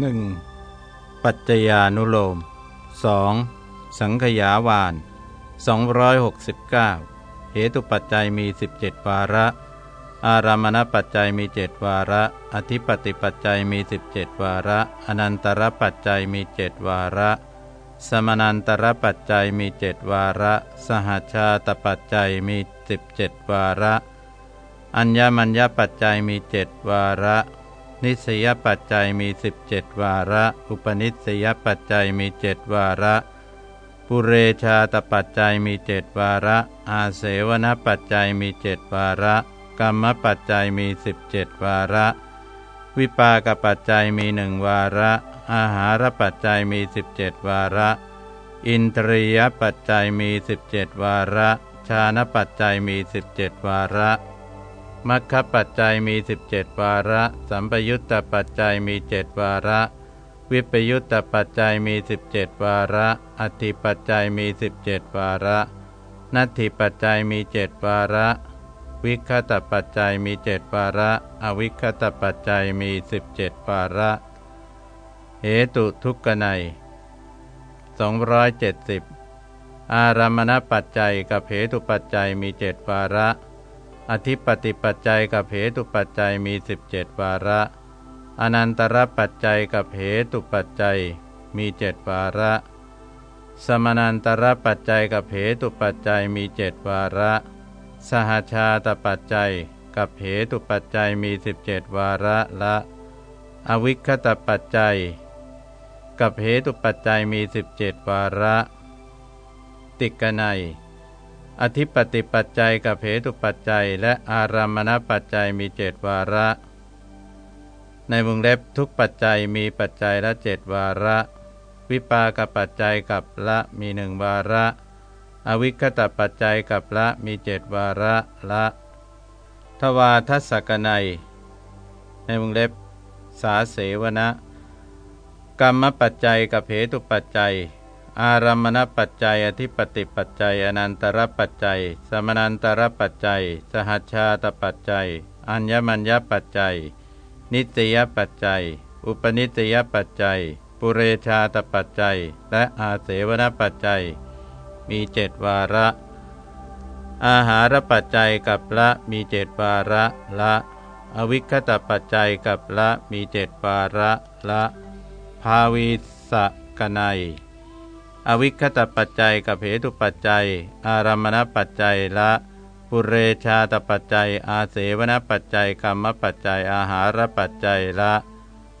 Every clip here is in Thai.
1. ปัจจญานุโลม 2. สังขยาวาน 269 เหตุปัจจัยมี 17 วาระ อารามณปัจจัยมีเจดวาระ อธิปติปัจจัยมี 17 วาระ อนันตรปัจจัยมีเจดวาระ สมนันตรปัจจัยมีเจดวาระ สหชาตปัจจัยมี 17 วาระ อัญญมัญญปัจจัยมีเจดวาระ นิสยปัจจัยมี 17 วาระ อุปนิสยปัจจัยมีเจ็ดวาระ ปุเรชาตปัจจัยมีเจ็ดวาระ อาเสวนปัจจัยมีเจ็ดวาระ กรรมปัจจัยมี 17 วาระ วิปากปัจจัยมีหนึ่งวาระ อาหารปัจจัยมี 17 วาระ อินทรียปัจจัยมี 17 วาระ ชานปัจจัยมี 17 วาระ มัคคปัจจัยมี 17 วาระ สัมปยุตตปัจจัยมีเจดวาระ วิปยุตตปัจจัยมี 17 วาระ อธิปัจจัยมี 17 วาระ นัตถิปัจจัยมีเจดวาระ วิคตปัจจัยมีเจดวาระ อวิคตปัจจัยมี 17 วาระ เหตุทุกขไน270 อารามณปัจจัยกับเหตุปัจจัยมีเจดวาระ อธิปติปัจจัยกับเหตุปัจจัยมี17วาระ อนันตรปัจจัยกับเหตุปัจจัยมีเจ็ดวาระ สมนันตรปัจจัยกับเหตุปัจจัยมีเจ็ดวาระ สหชาตปัจจัยกับเหตุปัจจัยมี17วาระละ อวิคตปัจจัย กับเหตุปัจจัยมี17วาระ ติกนัย อธิปติปัจจัยกับเหตุปัจจัย และอารามณปัจจัยมีเจดวาระ ในวงเล็บทุกปัจจัยมีปัจจัยละเจดวาระ วิปากปัจจัยกับละมีหนึ่งวาระ อวิคตปัจจัยกับละมีเจดวาระละ ทวาทัศกนัย ในวงเล็บสาเสวนะกรรมปัจจัยกับเหตุปัจจัย อารามณปัจจัย อธิปติปัจจัย อนันตรปัจจัย สมนันตรปัจจัย สหัชชาตปัจจัย อัญญมัญญปัจจัย นิตยปัจจัย อุปนิตยปัจจัย ปุเรชาตปัจจัย และอาเสวนปัจจัย มีเจ็ดวาระ อาหารปัจจัยกับละมีเจ็ดวาระละ อวิคตปัจจัยกับละมีเจ็ดวาระละ ภาวีสกนัย อวิคตปัจจัยกับเหตุปัจจัย อารามณปัจจัยละปุเรชาตปัจจัย อาเสวนปัจจัยกรรมปัจจัย อาหารปัจจัยละ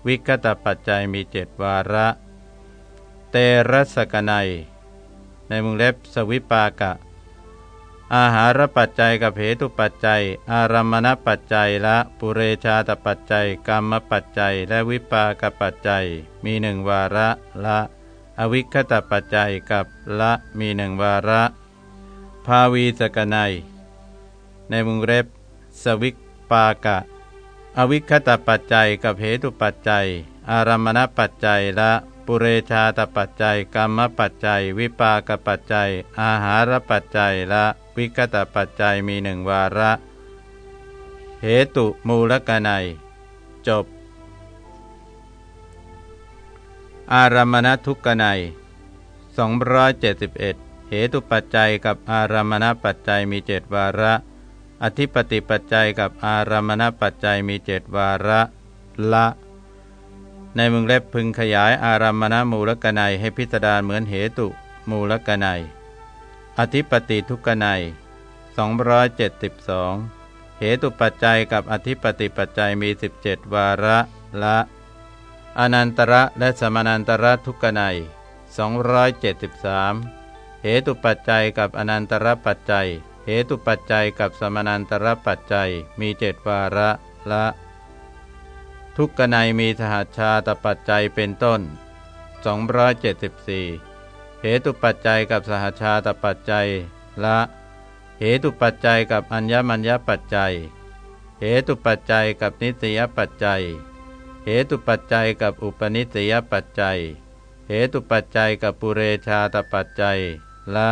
วิคตปัจจัยมีเจ็ดวาระ เตระสกนัย ในมุงเล็บสวิปากะ อาหารปัจจัยกับเหตุปัจจัย อารามณปัจจัยละปุเรชาตปัจจัยกรรมปัจจัย และวิปากปัจจัย มีหนึ่งวาระละ อวิคตปัจจัยกับละมีหนึ่งวาระ ภาวีสกนัย ในวงเล็บ สวิกปากะ อวิคตปัจจัยกับเหตุปัจจัย อารมณปัจจัยละปุเรชาตปัจจัยกรรมปัจจัย วิปากปัจจัย อาหารปัจจัยละวิคตปัจจัยมีหนึ่งวาระ เหตุมูลกนัย จบ อารามณทุกขไน271 เหตุปัจจัยกับอารามณปัจจัยมีเจดวาระ อธิปติปัจจัยกับอารามณปัจจัยมีเจดวาระละ ในมึงเล็บพึงขยายอารามณมูลกนัยให้พิสดารเหมือนเหตุมูลกนัยอธิปติทุกขไน272 เหตุปัจจัยกับอธิปติปัจจัยมี 17 วาระละ อนันตระและสมานันตระทุกนัย273 เหตุปัจจัยกับอนันตระปัจจัย เหตุปัจจัยกับสมานันตระปัจจัยมีเจ็ดวาระละ ทุกนัยมีสหชชาตปัจจัยเป็นต้น 274เหตุปัจจัยกับสหชาตปัจจัยละ เหตุปัจจัยกับอัญญมัญญปัจจัย เหตุปัจจัยกับนิสยปัจจัย เหตุปัจจัยกับอุปนิสยปัจจัย เหตุปัจจัยกับปุเรชาตปัจจัยละ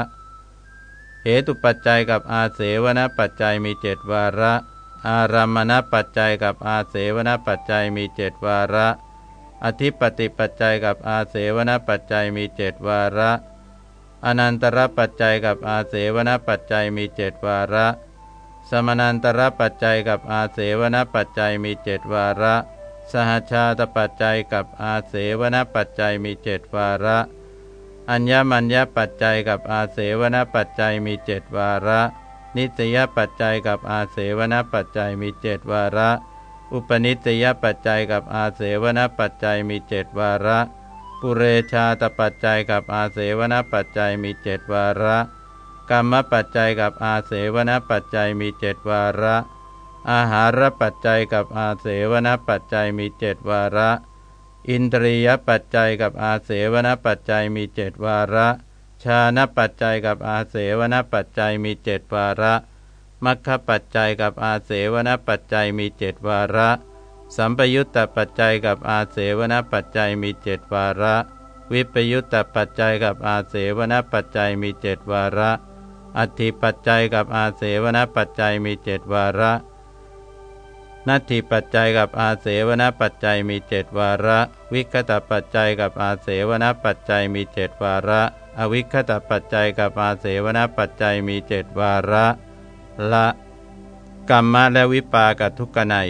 เหตุปัจจัยกับอาเสวนปัจจัยมีเจดวาระ อารามณปัจจัยกับอาเสวนปัจจัยมีเจดวาระ อธิปติปัจจัยกับอาเสวนปัจจัยมีเจ็ดวาระ อนันตรปัจจัยกับอาเสวนปัจจัยมีเจ็ดวาระ สมนันตรปัจจัยกับอาเสวนปัจจัยมีเจ็ดวาระ สหชาตปัจจัยกับอาเสวนปัจจัยมีเจ็ดวาระ อัญญมัญญปัจจัยกับอาเสวนปัจจัยมีเจ็ดวาระ นิสยปัจจัยกับอาเสวนปัจจัยมีเจ็ดวาระ อุปนิสยปัจจัยกับอาเสวนปัจจัยมีเจ็ดวาระ ปุเรชาตปัจจัยกับอาเสวนปัจจัยมีเจ็ดวาระ กรรมปัจจัยกับอาเสวนปัจจัยมีเจ็ดวาระ อาหารปัจจัยกับอาเสวนปัจจัยมีเจ็ดวาระ อินทรียปัจจัยกับอาเสวนปัจจัยมีเจ็ดวาระชาณปัจจัยกับอาเสวนปัจจัยมีเจ็ดวาระมัคคปัจจัยกับอาเสวนปัจจัยมีเจ็ดวาระ สัมปยุตตปัจจัยกับอาเสวนปัจจัยมีเจ็ดวาระ วิปยุตตปัจจัยกับอาเสวนปัจจัยมีเจ็ดวาระ อธิปัจจัยกับอาเสวนปัจจัยมีเจ็ดวาระ นัตถิปัจจัยกับอาเสวนปัจจัยมีเจ็ดวาระ วิคตปัจจัยกับอาเสวนปัจจัยมีเจ็ดวาระ อวิคตปัจจัยกับอาเสวนปัจจัยมีเจ็ดวาระ ละกรรมะและวิปากทุกนัย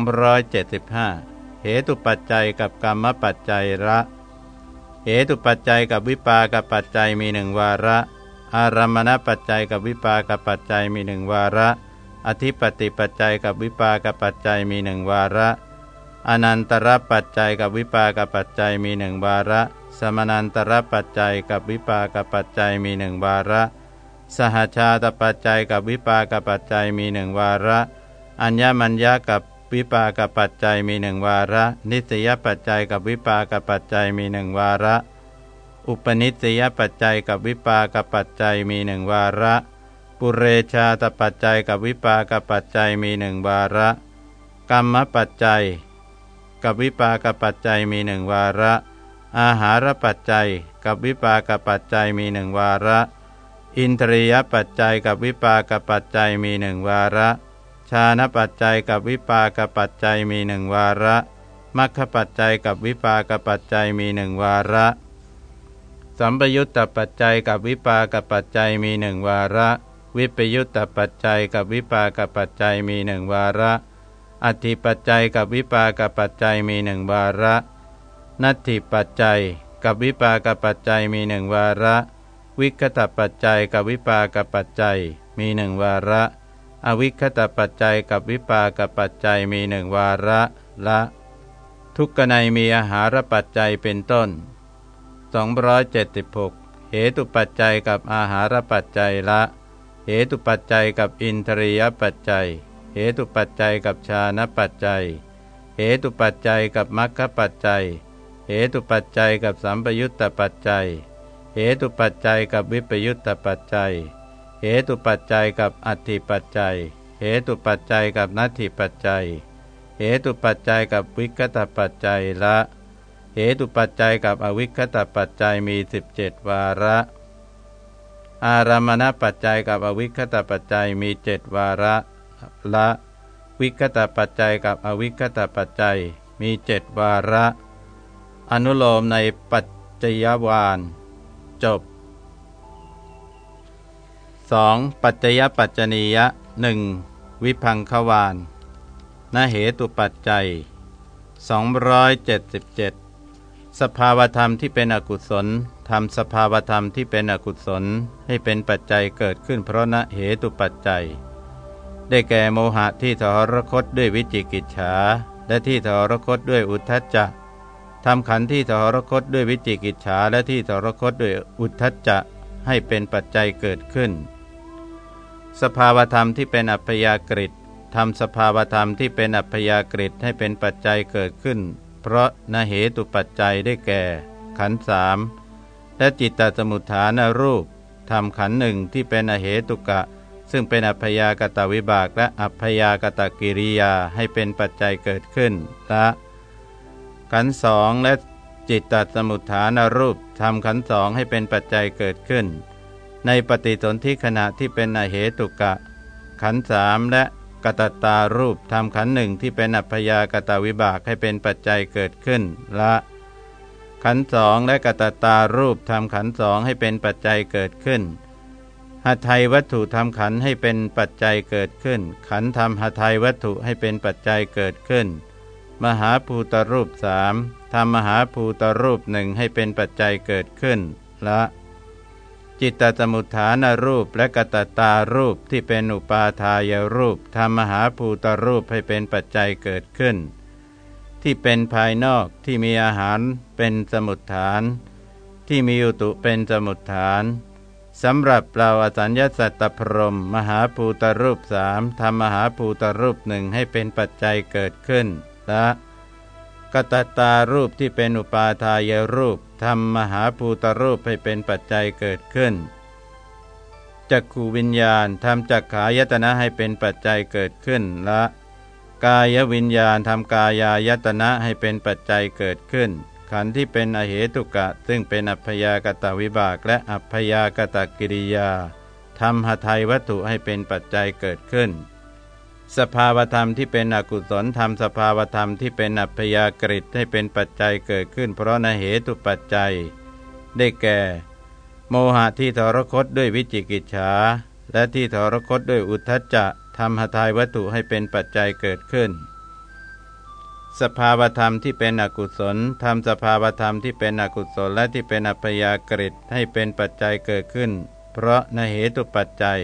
275 เหตุปัจจัยกับกรรมปัจจัยละเหตุปัจจัยกับวิปากปัจจัยมีหนึ่งวาระ อารมณปัจจัยกับวิปากปัจจัยมีหนึ่งวาระ อธิปติปัจจัยกับวิปากปัจจัยมีหนึ่งวาระ อนันตรปัจจัยกับวิปากปัจจัยมีหนึ่งวาระ สมนันตรปัจจัยกับวิปากปัจจัยมีหนึ่งวาระ สหชาตปัจจัยกับวิปากปัจจัยมีหนึ่งวาระ อัญญมัญญากับวิปากปัจจัยมีหนึ่งวาระ นิสยปัจจัยกับวิปากปัจจัยมีหนึ่งวาระ อุปนิสยปัจจัยกับวิปากปัจจัยมีหนึ่งวาระ ปุเรชาตปัจจัยกับวิปากปัจจัยมีหนึ่งวาระ กรรมปัจจัย กับวิปากปัจจัยมีหนึ่งวาระ อาหารปัจจัย กับวิปากปัจจัยมีหนึ่งวาระ อินทรียปัจจัยกับวิปากปัจจัยมีหนึ่งวาระชาณปัจจัยกับวิปากปัจจัยมีหนึ่งวาระมัคคปัจจัยกับวิปากปัจจัยมีหนึ่งวาระ สัมปยุตตปัจจัยกับวิปากปัจจัยมีหนึ่งวาระ วิปยุตตปัจจัยกับวิปากปัจจัยมีหนึ่งวาระ อธิปัจจัยกับวิปากปัจจัยมีหนึ่งวาระ นัตถิปัจจัยกับวิปากปัจจัยมีหนึ่งวาระ วิคตปัจจัยกับวิปากปัจจัยมีหนึ่งวาระ อวิคตปัจจัยกับวิปากปัจจัยมีหนึ่งวาระละ ทุกขในมีอาหารปัจจัยเป็นต้น 276 เหตุปัจจัยกับอาหารปัจจัยละ เหตุปัจจัยกับอินทรียปัจจัย เหตุปัจจัยกับชานะปัจจัย เหตุปัจจัยกับมรรคปัจจัย เหตุปัจจัยกับสัมปยุตตปัจจัย เหตุปัจจัยกับวิปยุตตปัจจัย เหตุปัจจัยกับอธิปัจจัย เหตุปัจจัยกับนัตถิปัจจัย เหตุปัจจัยกับวิคตปัจจัยละ เหตุปัจจัยกับอวิคตปัจจัยมีสิบเจ็ดวาระ อารามณปัจจัยกับอวิคตปัจจัยมีเจ็ดวาระละวิคตปัจจัยกับอวิคตปัจจัยมีเจ็ดวาระ อนุโลมในปัจจยวานจบ 2. ปัจจยปัจจนียะหนึ่งวิพังควานนเหตุปัจจัย 277 สภาวธรรมที่เป็นอกุศล ทำสภาวธรรมที่เป็นอกุศลให้เป็นปัจจัยเกิดขึ้นเพราะนเหตุปัจจัย ได้แก่โมหะที่ทรคตด้วยวิจิกิจฉาและที่ทรคตด้วยอุทธัจจะทำขันที่ทรคตด้วยวิจิกิจฉาและที่ทรคตด้วยอุทธัจจะให้เป็นปัจจัยเกิดขึ้น สภาวธรรมที่เป็นอัพยากฤิทำสภาวธรรมที่เป็นอัพยากฤิให้เป็นปัจจัยเกิดขึ้น เพราะนเหตุปัจจัยได้แก่ ขันสาม และจิตตสมุทฐานรูปทำขันหนึ่งที่เป็นอเหตุกะ ซึ่งเป็นอัพยากตวิบากและอัพยากตกิริยาให้เป็นปัจจัยเกิดขึ้นละขันสองและจิตตสมุทฐานรูปทำขันสองให้เป็นปัจจัยเกิดขึ้น ในปฏิสนธิขณะที่เป็นอเหตุกะ ขันสามและกตตารูปทำขันหนึ่งที่เป็นอัพยากตวิบากให้เป็นปัจจัยเกิดขึ้นละ ขันสองและกตตารูปทำขันสองให้เป็นปัจจัยเกิดขึ้นหทัยวัตถุทำขันให้เป็นปัจจัยเกิดขึ้น ขันทำหทัยวัตถุให้เป็นปัจจัยเกิดขึ้น มหาภูตรูปสามทำมหาภูตรูปหนึ่งให้เป็นปัจจัยเกิดขึ้นละจิตตสมุทฐานรูปและกตตารูปที่เป็นอุปาทายรูปทำมหาภูตรูปให้เป็นปัจจัยเกิดขึ้น ที่เป็นภายนอกที่มีอาหารเป็นสมุทฐาน ที่มีอุตุเป็นสมุทฐานสำหรับเราอสัญญาสัตตพรม มหาภูตรูปสามทำมหาภูตรูปหนึ่งให้เป็นปัจจัยเกิดขึ้นและกตตารูปที่เป็นอุปาทายรูปทำมหาภูตรูปให้เป็นปัจจัยเกิดขึ้นจักขูวิญญาณทำจักขายตนะให้เป็นปัจจัยเกิดขึ้นละ กายวิญญาณทำกายายตนะให้เป็นปัจจัยเกิดขึ้น ขันธ์ที่เป็นอเหตุกะ ซึ่งเป็นอัพยากตวิบากและอัพยากตกิริยาทำหทัยวัตถุให้เป็นปัจจัยเกิดขึ้น สภาวธรรมที่เป็นอกุศลธรรมสภาวธรรมที่เป็นอัพยากฤิให้เป็นปัจจัยเกิดขึ้น เพราะนเหตุปัจจัย ได้แก่ โมหะที่ทรคตด้วยวิจิกิจฉาและที่ทรคตด้วยอุทธจะ ทำหทายวัตถุให้เป็นปัจจัยเกิดขึ้น สภาวธรรมที่เป็นอกุศลทำสภาวธรรมที่เป็นอกุศลและที่เป็นอัพยากฤิให้เป็นปัจจัยเกิดขึ้น เพราะนเหตุปัจจัย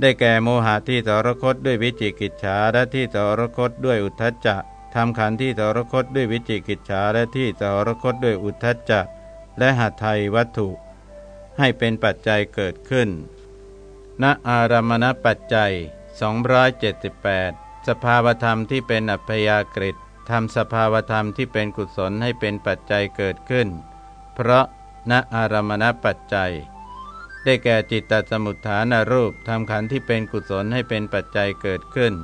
ได้แก่โมหะที่สรคตด้วยวิจิกิจฉาและที่สรคตด้วยอุทจจะทำขันที่สรคตด้วยวิจิกิจฉาและที่สรคตด้วยอุทจจะและหัตไทยวัตถุ ให้เป็นปัจจัยเกิดขึ้น ณอารามณปัจจัย 278 สภาวธรรมที่เป็นอัพยากฤิทำสภาวธรรมที่เป็นกุศลให้เป็นปัจจัยเกิดขึ้น เพราะณอารามณปัจจัย ได้แก่จิตตสมุทฐานรูปทำขันธ์ที่เป็นกุศลให้เป็นปัจจัยเกิดขึ้น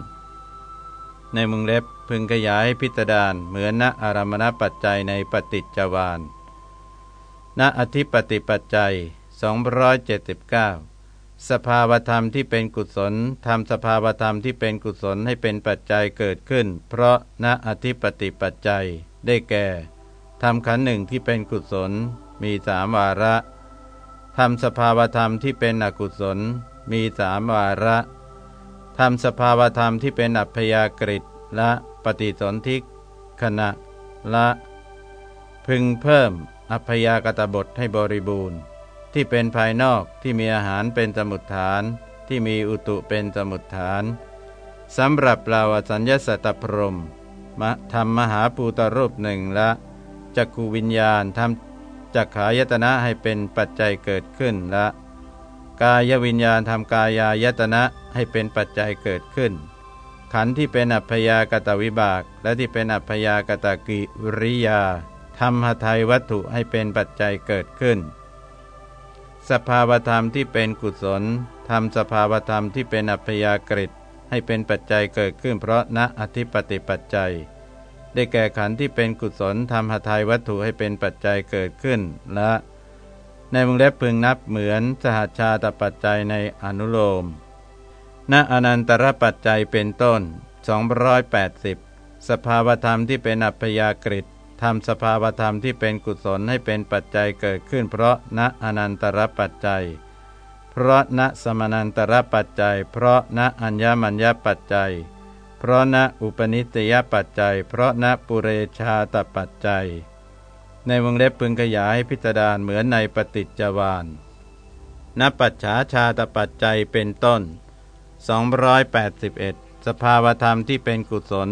ในมุงเล็บพึงขยายพิจารณาเหมือนณอารามณปัจจัยในปฏิจจวานณอธิปติปัจจัย 279 สภาวธรรมที่เป็นกุศลทำสภาวธรรมที่เป็นกุศลให้เป็นปัจจัยเกิดขึ้น เพราะณอธิปติปัจจัย ได้แก่ทำขันหนึ่งที่เป็นกุศล มีสามวาระทำสภาวธรรมที่เป็นอกุศล มีสามวาระทำสภาวธรรมที่เป็นอัพยากฤิและปฏิสนธิขณะละ พึงเพิ่มอัพยากตบทให้บริบูรณ์ ที่เป็นภายนอกที่มีอาหารเป็นสมุดฐาน ที่มีอุตุเป็นสมุดฐานสำหรับเราสัญญาสตพรมมทำมหาปูตรูปหนึ่งละจักขูวิญญาณทำจักขายตนะให้เป็นปัจจัยเกิดขึ้นละ กายวิญญาณทำกายายตนะให้เป็นปัจจัยเกิดขึ้น ขันธ์ที่เป็นอัพยากตวิบาก และที่เป็นอัพยากตกิริยาทำหทัยวัตถุให้เป็นปัจจัยเกิดขึ้น สภาวธรรมที่เป็นกุศลทำสภาวธรรมที่เป็นอัพยากฤิให้เป็นปัจจัยเกิดขึ้นเพราะณอธิปติปัจจัย ได้แก่ขันธ์ที่เป็นกุศลทำหทัยวัตถุให้เป็นปัจจัยเกิดขึ้นและ ในวงเล็บพึงนับเหมือนสหชาตปัจจัยในอนุโลม ณอนันตรปัจจัยเป็นต้น 280 สภาวธรรมที่เป็นอัพยากฤิ ทำสภาวธรรมที่เป็นกุศลให้เป็นปัจจัยเกิดขึ้น เพราะณอนันตรปัจจัย เพราะณสมนันตรปัจจัย เพราะณอัญญมัญญปัจจัย เพราะณอุปนิสยปัจจัย เพราะณปุเรชาตปัจจัย ในวงเล็บพึงขยายพิจารณาเหมือนในปฏิจจวานณปัจฉาชาตปัจจัยเป็นต้น 281 สภาวธรรมที่เป็นกุศล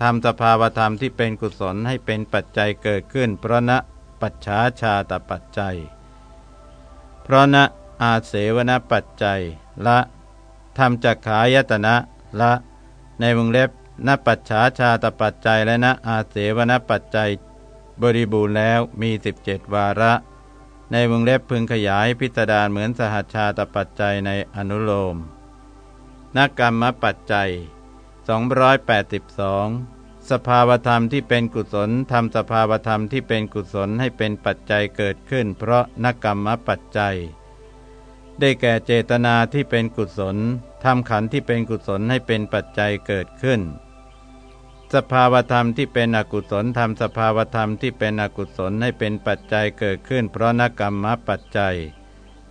ทำสภาวธรรมที่เป็นกุศลให้เป็นปัจจัยเกิดขึ้น เพราะณปัจฉาชาตปัจจัย เพราะณอาเสวนปัจจัย ละทำจักขายตนะละ ในวงเล็บนปัจฉาชาตปัจจัยและนอาเสวนปัจจัย บริบูรณ์แล้วมี 17 วาระ ในวงเล็บพึงขยายพิจารณาเหมือนสหชาตปัจจัยในอนุโลมนักกรรมปัจจัย 282 สภาวธรรมที่เป็นกุศลทำสภาวธรรมที่เป็นกุศลให้เป็นปัจจัยเกิดขึ้น เพราะนักกรรมปัจจัย ได้แก่เจตนาที่เป็นกุศลททำขันธ์ที่เป็นกุศลให้เป็นปัจจัยเกิดขึ้น สภาวธรรมที่เป็นอกุศลทำสภาวธรรมที่เป็นอกุศลให้เป็นปัจจัยเกิดขึ้น เพราะนกรรมปัจจัย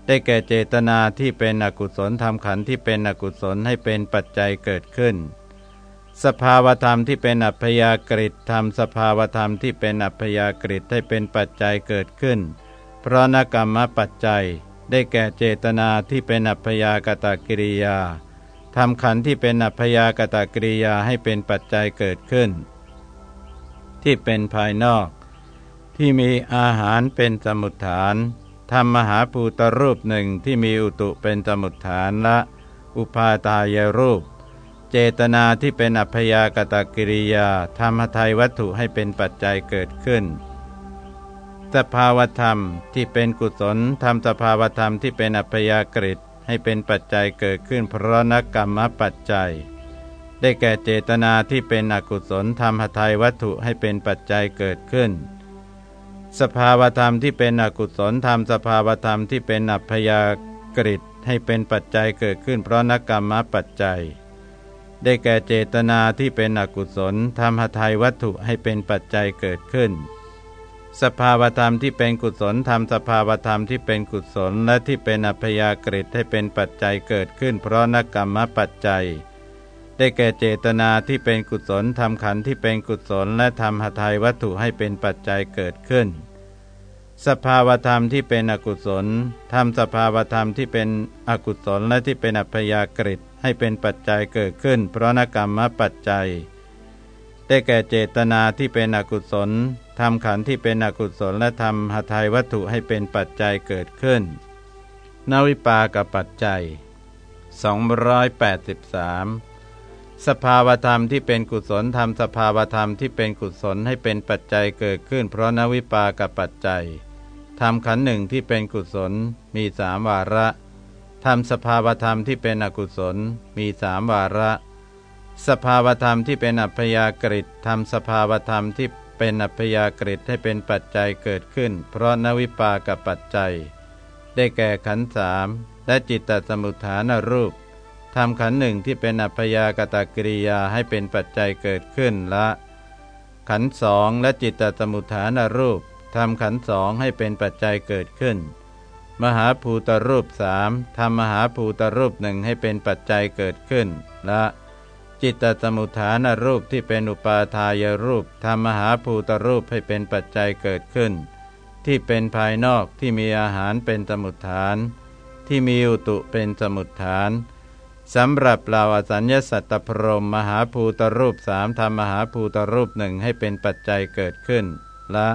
ได้แก่เจตนาที่เป็นอกุศลทำขันธ์ที่เป็นอกุศลให้เป็นปัจจัยเกิดขึ้น สภาวธรรมที่เป็นอัพยากฤิทำสภาวธรรมที่เป็นอัพยากฤิให้เป็นปัจจัยเกิดขึ้น เพราะนกรรมปัจจัย ได้แก่เจตนาที่เป็นอัพยากตกิริยาทำขันที่เป็นอัพยากตกิริยาให้เป็นปัจจัยเกิดขึ้น ที่เป็นภายนอก ที่มีอาหารเป็นสมุดฐานทำมหาภูตรูปหนึ่งที่มีอุตุเป็นสมุดฐานละ อุปาตายรูป เจตนาที่เป็นอัพยากตกิริยาทำหทัยวัตถุให้เป็นปัจจัยเกิดขึ้น สภาวธรรมที่เป็นกุศลทำสภาวธรรมที่เป็นอัพยากฤิให้เป็นปัจจัยเกิดขึ้นเพราะนักกรรมปัจจัย ได้แก่เจตนาที่เป็นอกุศลทำหทัยวัตถุให้เป็นปัจจัยเกิดขึ้น สภาวธรรมที่เป็นอกุศลทำสภาวธรรมที่เป็นอัพยากฤิให้เป็นปัจจัยเกิดขึ้นเพราะนักกรรมปัจจัย ได้แก่เจตนาที่เป็นอกุศลทำหทัยวัตถุให้เป็นปัจจัยเกิดขึ้น สภาวธรรมที่เป็นกุศลทำสภาวธรรมที่เป็นกุศล และที่เป็นอัพยากฤิให้เป็นปัจจัยเกิดขึ้น เพราะนักกรรมปัจจัย ได้แก่เจตนาที่เป็นกุศลทำขันธ์ที่เป็นกุศล และทำหทัยวัตถุให้เป็นปัจจัยเกิดขึ้นสภาวธรรมที่เป็นอกุศลทำสภาวธรรมที่เป็นอกุศลและที่เป็นอัพยากฤิ ให้เป็นปัจจัยเกิดขึ้น เพราะนักกรรมปัจจัย ได้แก่เจตนาที่เป็นอกุศลทำขันที่เป็นอกุศลและทำหทัยวัตถุให้เป็นปัจจัยเกิดขึ้น นวิปากับปัจจัย 283สภาวธรรมที่เป็นกุศลทำสภาวธรรมที่เป็นกุศลให้เป็นปัจจัยเกิดขึ้น เพราะนวิปากับปัจจัยทำขันหนึ่งที่เป็นกุศลมีสามวาระ ทำสภาวธรรมที่เป็นอกุศลมีสามวาระ สภาวธรรมที่เป็นอัพยากฤิตทำสภาวธรรมที่เป็นอัพยากฤิตให้เป็นปัจจัยเกิดขึ้น เพราะนวิปากับปัจจัย ได้แก่ขันสามและจิตตสมุทฐานรูปทำขันหนึ่งที่เป็นอัพยากตกิริยาให้เป็นปัจจัยเกิดขึ้นละ ขันสองและจิตตสมุทฐานรูปทำขันสองให้เป็นปัจจัยเกิดขึ้น มหาภูตรูปสามทำมหาภูตรูปหนึ่งให้เป็นปัจจัยเกิดขึ้น และ จิตตสมุทฐานรูปที่เป็นอุปาทายรูปทำมหาภูตรูปให้เป็นปัจจัยเกิดขึ้น ที่เป็นภายนอกที่มีอาหารเป็นสมุทฐาน ที่มีอุตุเป็นสมุทฐานสำหรับเราอสัญญสัตตพรมมหาภูตรูปสามทำมหาภูตรูปหนึ่งให้เป็นปัจจัยเกิดขึ้น และ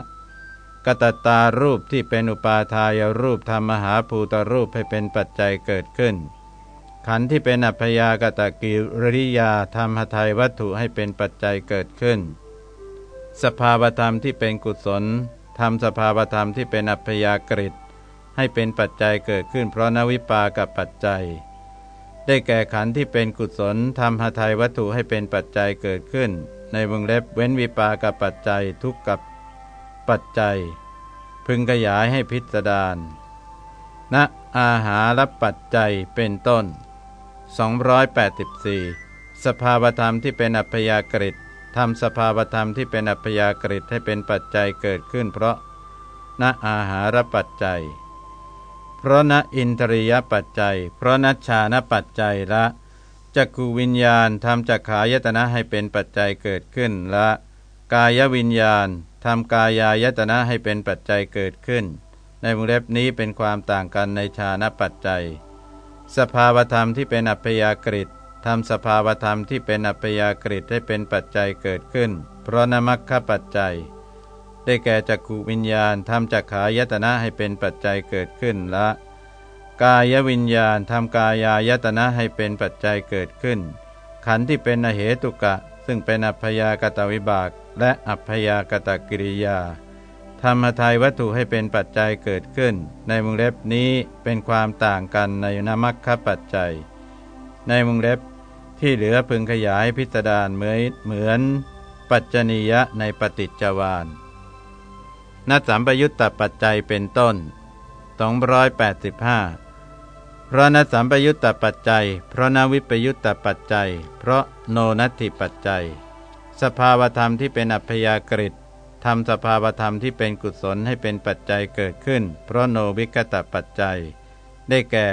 กตตารูปที่เป็นอุปาทายรูปทำมหาภูตรูปให้เป็นปัจจัยเกิดขึ้น ขันธ์ที่เป็นอัพยากตะกิริยาทำหทัยวัตถุให้เป็นปัจจัยเกิดขึ้น สภาวธรรมที่เป็นกุศลทำสภาวธรรมที่เป็นอัพยากฤิให้เป็นปัจจัยเกิดขึ้น เพราะนวิปากับปัจจัย ได้แก่ขันธ์ที่เป็นกุศลทำหทัยวัตถุให้เป็นปัจจัยเกิดขึ้น ในวงเล็บเว้นวิปากับปัจจัยทุกกับ ปัจจัย พึงขยายให้พิสดารณอาหารปัจจัยเป็นต้น 284 สภาวธรรมที่เป็นอัพยากฤิทำสภาวธรรมที่เป็นอัพยากฤิให้เป็นปัจจัยเกิดขึ้น เพราะณอาหารปัจจัย เพราะณอินทรียปัจจัย เพราะนัชชานปัจจัยละจักขูวิญญาณทำจักขายตนะให้เป็นปัจจัยเกิดขึ้นละ กายวิญญาณ ทำกายายตนะให้เป็นปัจจัยเกิดขึ้น ในวงเล็บนี้เป็นความต่างกันในชานปัจจัย สภาวธรรมที่เป็นอัพยากฤิทำสภาวธรรมที่เป็นอัพยากฤิให้เป็นปัจจัยเกิดขึ้น เพราะนมัคคปัจจัย ได้แก่จักขูวิญญาณทำจักขายตนะให้เป็นปัจจัยเกิดขึ้นละ กายวิญญาณทำกายายตนะให้เป็นปัจจัยเกิดขึ้น ขันธ์ที่เป็นอเหตุกะ ซึ่งเป็นอัพยากตวิบาก และอัพยากตกิริยา ธรรมทายวัตถุให้เป็นปัจจัยเกิดขึ้น ในมุงเล็บนี้เป็นความต่างกันในนามัคคปัจจัย ในมุงเล็บที่เหลือพึงขยายพิสดารเหมือนเหมือน ปัจจนียะในปฏิจจวานนัสัมปยุตตปัจจัยเป็นต้น 285เพราะนสัมปยุตตปัจจัย เพราะนวิปยุตตปัจจัย เพราะโนนัตถิปัจจัย สภาวธรรมที่เป็นอัพยากฤิตทำสภาวธรรมที่เป็นกุศลให้เป็นปัจจัยเกิดขึ้น เพราะโนวิกตปัจจัย ได้แก่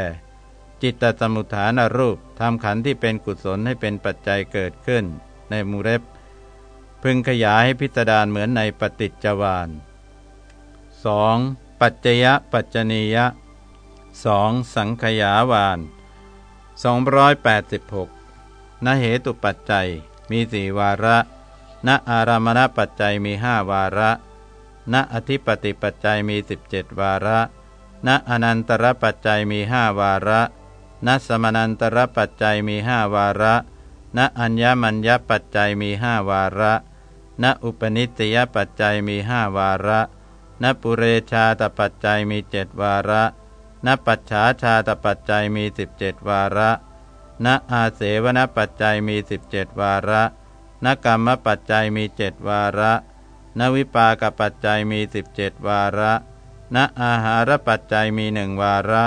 จิตตสมุทฐานรูปทำขันธ์ที่เป็นกุศลให้เป็นปัจจัยเกิดขึ้น ในมูเรบพึงขยายให้พิสดารณาเหมือนในปฏิจจวาน 2. ปัจจยปัจจนียะ 2. สังขยาวาน286นเหตุปัจจัยมีสี่วาระ ณอารามณปัจจัยมีห้าวาระ ณอธิปติปัจจัยมีสิบเจ็ดวาระ ณอนันตรปัจจัยมีห้าวาระณสมนันตรปัจจัยมีห้าวาระ ณอัญญมัญญปัจจัยมีห้าวาระ ณอุปนิสยปัจจัยมีห้าวาระ ณปุเรชาตปัจจัยมีเจ็ดวาระ ณปัจฉาชาตปัจจัยมีสิบเจ็ดวาระ ณอาเสวนปัจจัยมีสิบเจ็ดวาระ นกรรมปัจจัยมีเจ็ดวาระ นวิปากปัจจัยมีสิบเจ็ดวาระณอาหารปัจจัยมีหนึ่งวาระ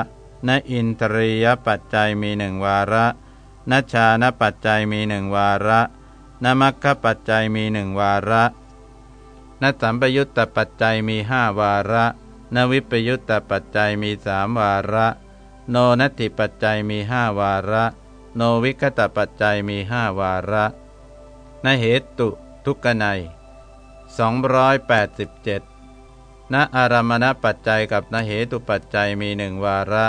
ณอินทรียปัจจัยมีหนึ่งวาระณชานปัจจัยมีหนึ่งวาระนมัคคปัจจัยมีหนึ่งวาระนสัมปยุตตปัจจัยมีห้าวาระ นวิปยุตตปัจจัยมีสามวาระ โนนัตถิปัจจัยมีห้าวาระ โนวิคตปัจจัยมีห้าวาระ นเหตุทุกนัย287ณอารามณปัจจัยกับนเหตุปัจจัยมีหนึ่งวาระ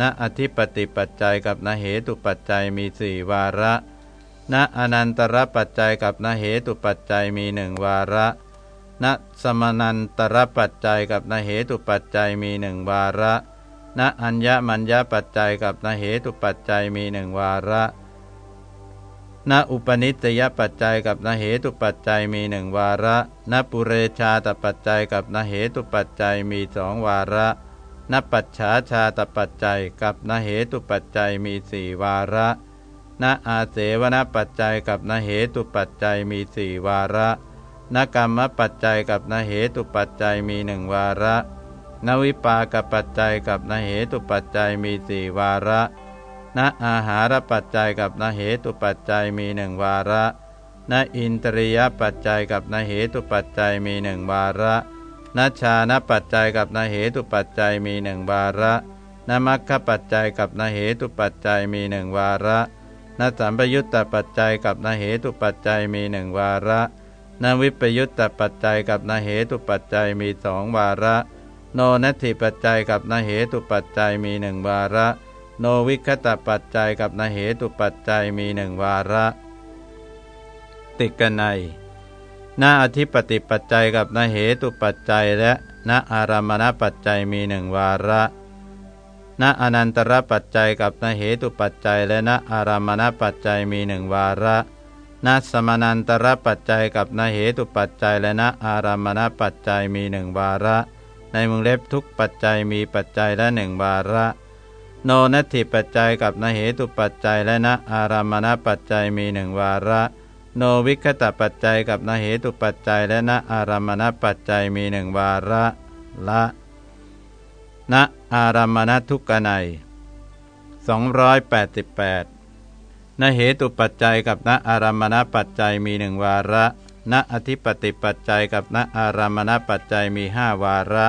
ณอธิปติปัจจัยกับนเหตุปัจจัยมีสี่วาระ ณอนันตรปัจจัยกับนเหตุปัจจัยมีหนึ่งวาระ ณสมนันตรปัจจัยกับนเหตุปัจจัยมีหนึ่งวาระ ณอัญญมัญญปัจจัยกับนเหตุปัจจัยมีหนึ่งวาระ ณอุปนิสยปัจจัยกับนเหตุปัจจัยมีหนึ่งวาระณปุเรชาตปัจจัยกับนเหตุปัจจัยมีสองวาระณปัจฉาชาตปัจจัยกับนเหตุปัจจัยมีสี่วาระณอาเสวนปัจจัยกับนเหตุปัจจัยมีสี่วาระณกรรมปัจจัยกับนเหตุปัจจัยมีหนึ่งวาระนวิปากปัจจัยกับนเหตุปัจจัยมีสี่วาระ ณอาหารปัจจัยกับนเหตุปัจจัยมีหนึ่งวาระณอินตริยปัจจัยกับนเหตุปัจจัยมีหนึ่งวาระณชานปัจจัยกับนเหตุปัจจัยมีหนึ่งวาระณมัคคปัจจัยกับนเหตุปัจจัยมีหนึ่งวาระณสัมปยุตตปัจจัยกับนเหตุปัจจัยมีหนึ่งวาระนวิปยุตตปัจจัยกับนเหตุปัจจัยมีสองวาระ โนนัตถิปัจจัยกับนเหตุปัจจัยมีหนึ่งวาระ โนวิคตปัจจัยกับนเหตุปัจจัยมีหนึ่งวาระ ติกนัยณอธิปติปัจจัยกับนเหตุปัจจัยและณอารามณปัจจัยมีหนึ่งวาระณอนันตรปัจจัยกับนเหตุปัจจัย และณอารามณปัจจัยมีหนึ่งวาระณสมานันตรปัจจัยกับนเหตุปัจจัย และณอารามณปัจจัยมีหนึ่งวาระ ในมึงเล็บทุกปัจจัยมีปัจจัยละหนึ่งวาระ โนนัตถิปัจจัยกับนเหตุปัจจัยและนอารามณปัจจัยมีหนึ่งวาระ โนวิคตปัจจัยกับนเหตุปัจจัยและนอารามณปัจจัยมีหนึ่งวาระละณอารามณทุกขไน288นเหตุปัจจัยกับนอารามณปัจจัยมีหนึ่งวาระณอธิปติปัจจัยกับนอารามณปัจจัยมีห้าวาระ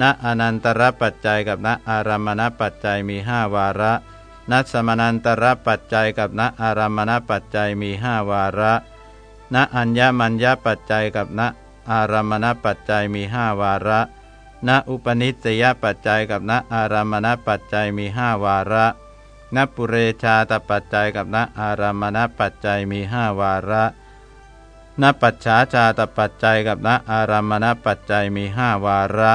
ณอนันตรปัจจัยกับณอารามณปัจจัยมีห้าวาระณสมนันตรปัจจัยกับณอารามณปัจจัยมีห้าวาระณอัญญมัญญปัจจัยกับณอารามณปัจจัยมีห้าวาระณอุปนิสยปัจจัยกับณอารามณปัจจัยมีห้าวาระณปุเรชาตปัจจัยกับณอารามณปัจจัยมีห้าวาระณปัจฉาชาตปัจจัยกับณอารามณปัจจัยมีห้าวาระ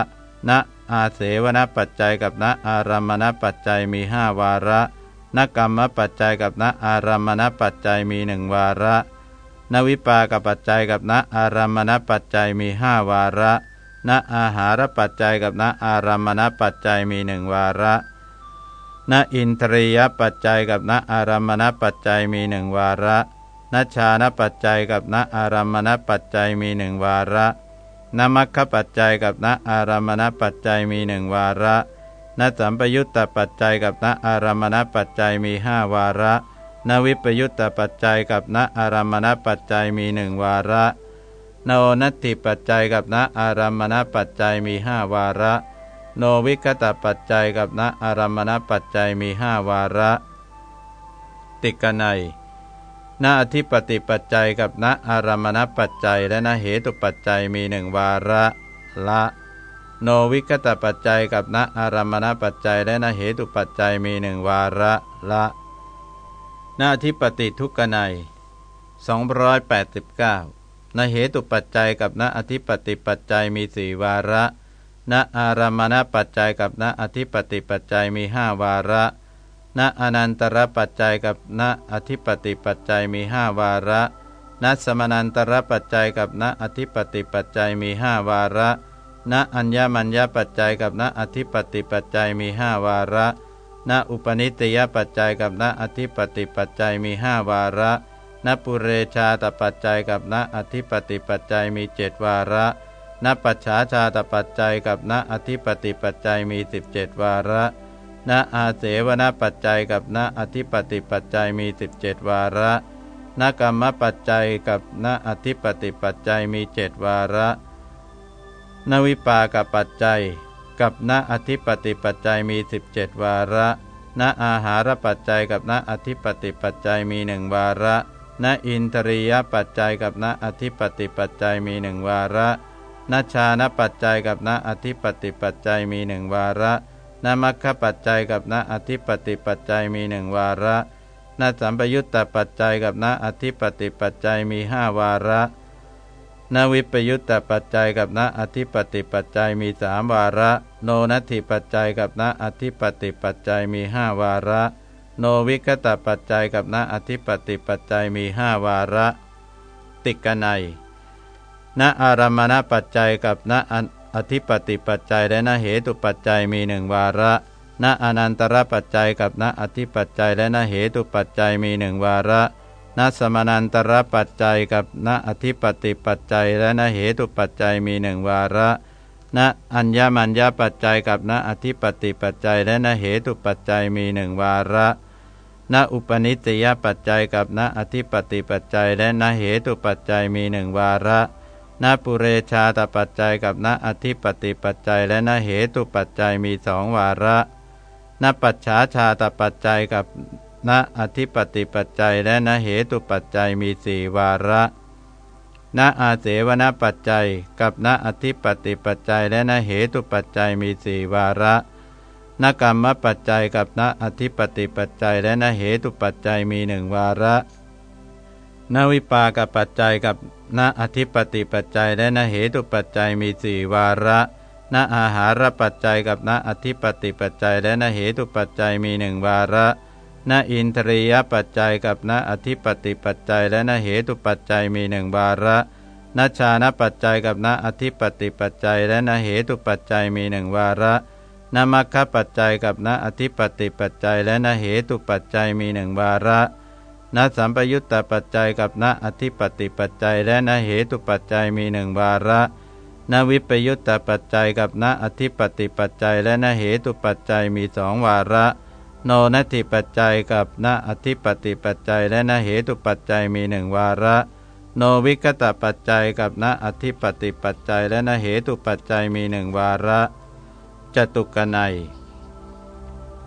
ณอาเสวนปัจจัยกับณอารามณปัจจัยมีห้าวาระนกรรมปัจจัยกับณอารามณปัจจัยมีหนึ่งวาระนวิปากปัจจัยกับณอารามณปัจจัยมีห้าวาระณอาหารปัจจัยกับณอารามณปัจจัยมีหนึ่งวาระณอินทรียปัจจัยกับณอารามณปัจจัยมีหนึ่งวาระณชานปัจจัยกับณอารามณปัจจัยมีหนึ่งวาระ นมัคคปัจจัยกับณอารามณปัจจัยมีหนึ่งวาระนสัมปยุตตปัจจัยกับณอารามณปัจจัยมีห้าวาระ นวิปยุตตปัจจัยกับณอารามณปัจจัยมีหนึ่งวาระโนนัตถิปัจจัยกับณอารามณปัจจัยมีห้าวาระ โนวิคตปัจจัยกับณอารามณปัจจัยมีห้าวาระ ติกนัย ณอธิปติปัจจัยกับณอารามณปัจจัย และณเหตุปัจจัยมีหนึ่งวาระละ โนวิคตปัจจัยกับณอารามณปัจจัย และณเหตุปัจจัยมีหนึ่งวาระละณอธิปติทุกนัย289ณเหตุปัจจัยกับณอธิปติปัจจัยมีสี่วาระ ณอารามณปัจจัยกับณอธิปติปัจจัยมีห้าวาระ ณอนันตรปัจจัยกับณอธิปติปัจจัยมีห้าวาระณสมนันตรปัจจัยกับณอธิปติปัจจัยมีห้าวาระณอัญญมัญญปัจจัยกับณอธิปติปัจจัยมีห้าวาระณอุปนิตยปัจจัยกับณอธิปติปัจจัยมีห้าวาระณปุเรชาตปัจจัยกับณอธิปติปัจจัยมีเจ็ดวาระณปัจฉาชาตปัจจัยกับณอธิปติปัจจัยมีสิบเจ็ดวาระ ณอาเสวนปัจจัยกับณอธิปติปัจจัยมีสิบเจ็ดวาระณกรรมปัจจัยกับณอธิปติปัจจัยมีเจ็ดวาระนวิปากปัจจัย กับณอธิปติปัจจัยมีสิบเจ็ดวาระณอาหารปัจจัยกับณอธิปติปัจจัยมีหนึ่งวาระณอินทรียปัจจัยกับณอธิปติปัจจัยมีหนึ่งวาระณชานปัจจัยกับณอธิปติปัจจัยมีหนึ่งวาระ ณมัคคปัจจัยกับณอธิปติปัจจัยมีหนึ่งวาระณสัมปยุตตปัจจัยกับณอธิปติปัจจัยมีห้าวาระนวิปยุตตปัจจัยกับณอธิปติปัจจัยมีสามวาระ โนนัตถิปัจจัยกับณอธิปติปัจจัยมีห้าวาระ โนวิกตปัจจัยกับณอธิปติปัจจัยมีห้าวาระ ติกนัยณอารามณปัจจัยกับณ อธิปติปัจจัยและณเหตุปัจจัยมีหนึ่งวาระณอนันตรปัจจัยกับณอธิปัจจัยและณเหตุปัจจัยมีหนึ่งวาระณสมานันตรปัจจัยกับณอธิปติปัจจัยและณเหตุปัจจัยมีหนึ่งวาระณอัญญมัญญปัจจัยกับณอธิปติปัจจัยและณเหตุปัจจัยมีหนึ่งวาระณอุปนิสติยปัจจัยกับณอธิปติปัจจัยและณเหตุปัจจัยมีหนึ่งวาระ ณปุเรชาตปัจจัยกับณอธิปติปัจจัยและณเหตุปัจจัยมีสองวาระณปัจฉาชาตปัจจัยกับณอธิปติปัจจัยและณเหตุปัจจัยมีสี่วาระณอาเสวนปัจจัย กับณอธิปติปัจจัยและณเหตุปัจจัยมีสี่วาระณกรรมปัจจัยกับณอธิปติปัจจัยและณเหตุปัจจัยมีหนึ่งวาระ ณวิปากปัจจัยกับณอธิปติปัจจัยและณเหตุปัจจัยมีสี่วาระณอาหารปัจจัยกับณอธิปติปัจจัยและณเหตุปัจจัยมีหนึ่งวาระณอินทรียปัจจัยกับณอธิปติปัจจัยและณเหตุปัจจัยมีหนึ่งวาระณชาณปัจจัยกับณอธิปติปัจจัยและณเหตุปัจจัยมีหนึ่งวาระณมัคคปัจจัยกับณอธิปติปัจจัยและณเหตุปัจจัยมีหนึ่งวาระ ณสัมปยุตตปัจจัยกับณอธิปติปัจจัย และณเหตุปัจจัยมีหนึ่งวาระณวิปยุตตปัจจัยกับณอธิปติปัจจัย และณเหตุปัจจัยมีสองวาระ โนนัตถิปัจจัยกับณอธิปติปัจจัย และณเหตุปัจจัยมีหนึ่งวาระ โนวิกตปัจจัยกับณอธิปติปัจจัย และณเหตุปัจจัยมีหนึ่งวาระจตุกนัย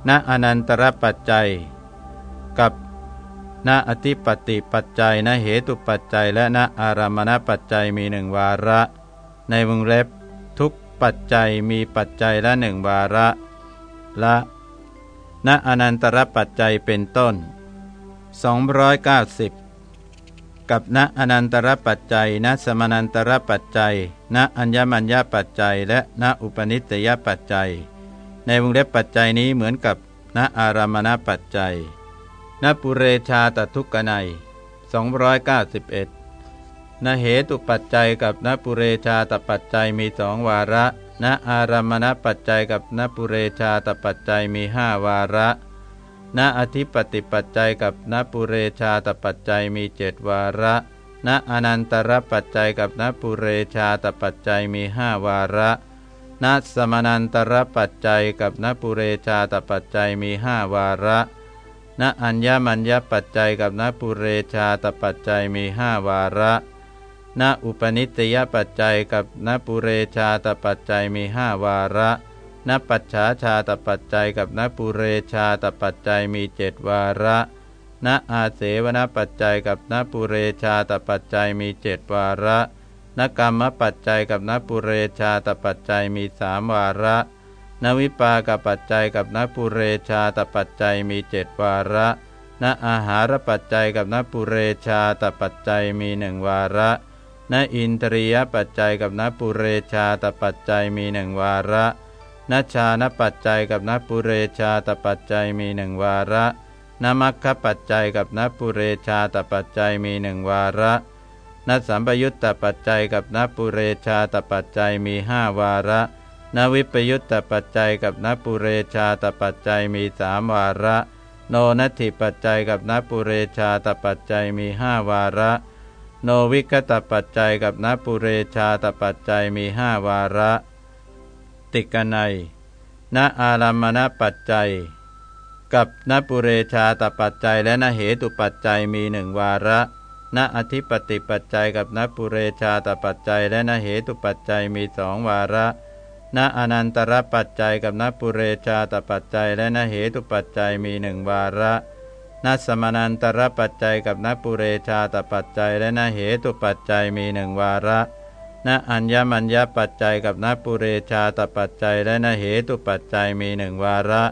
ณอนันตรปัจจัย กับ ณอธิปติปัจจัยณเหตุปัจจัยและณอารามณปัจจัยมีหนึ่งวาระ ในวงเล็บ ทุกปัจจัยมีปัจจัยละหนึ่งวาระละณอนันตรปัจจัยเป็นต้น 290 กับณอนันตรปัจจัยณสมนันตรปัจจัยณอัญญมัญญปัจจัย และณอุปนิสยปัจจัย ในวงเล็บปัจจัยนี้เหมือนกับณอารามณปัจจัย ณปุเรชาตทุกกนัย291ณเหตุปัจจัยกับณปุเรชาตปัจจัยมีสองวาระณอารามณปัจจัยกับณปุเรชาตปัจจัยมีห้าวาระณอธิปติปัจจัยกับณปุเรชาตปัจจัยมีเจ็ดวาระณอนันตรปัจจัยกับณปุเรชาตปัจจัยมีห้าวาระนสมนันตรปัจจัยกับนปุเรชาตปัจจัยมีห้าวาระ ณอัญญมัญญปัจจัยกับนปุเรชาตปัจจัยมีห้าวาระณอุปนิสยปัจจัยกับนปุเรชาตปัจจัยมีห้าวาระณปัจฉาชาตปัจจัยกับนปุเรชาตปัจจัยมีเจ็ดวาระณอาเสวนปัจจัยกับนปุเรชาตปัจจัยมีเจ็ดวาระนกรรมปัจจัยกับนปุเรชาตปัจจัยมีสามวาระ นวิปากปัจจัยกับนปุเรชาตปัจจัยมีเจ็ดวาระณอาหารปัจจัยกับนปุเรชาตปัจจัยมีหนึ่งวาระณอินทรียปัจจัยกับนปุเรชาตปัจจัยมีหนึ่งวาระณชานปัจจัยกับนปุเรชาตปัจจัยมีหนึ่งวาระนมัคคปัจจัยกับนปุเรชาตปัจจัยมีหนึ่งวาระนสัมปยุตตปัจจัยกับนปุเรชาตปัจจัยมีห้าวาระ นวิปยุตตปัจจัยกับนปุเรชาตปัจจัยมีสามวาระ โนนัตถิปัจจัยกับนปุเรชาตปัจจัยมีห้าวาระ โนวิกตปัจจัยกับนปุเรชาตปัจจัยมีห้าวาระ ติกนัยณอารามณปัจจัย กับนปุเรชาตปัจจัยและนเหตุปัจจัยมีหนึ่งวาระณอธิปติปัจจัยกับนปุเรชาตปัจจัยและนเหตุปัจจัยมีสองวาระ ณอนันตรปัจจัยกับนปุเรชาตปัจจัยและนเหตุปัจจัยมีหนึ่งวาระณสมานันตรปัจจัยกับนปุเรชาตปัจจัยและนเหตุปัจจัยมีหนึ่งวาระณอัญญมัญญปัจจัยกับนปุเรชาตปัจจัยและนเหตุปัจจัยมีหนึ่งวาระ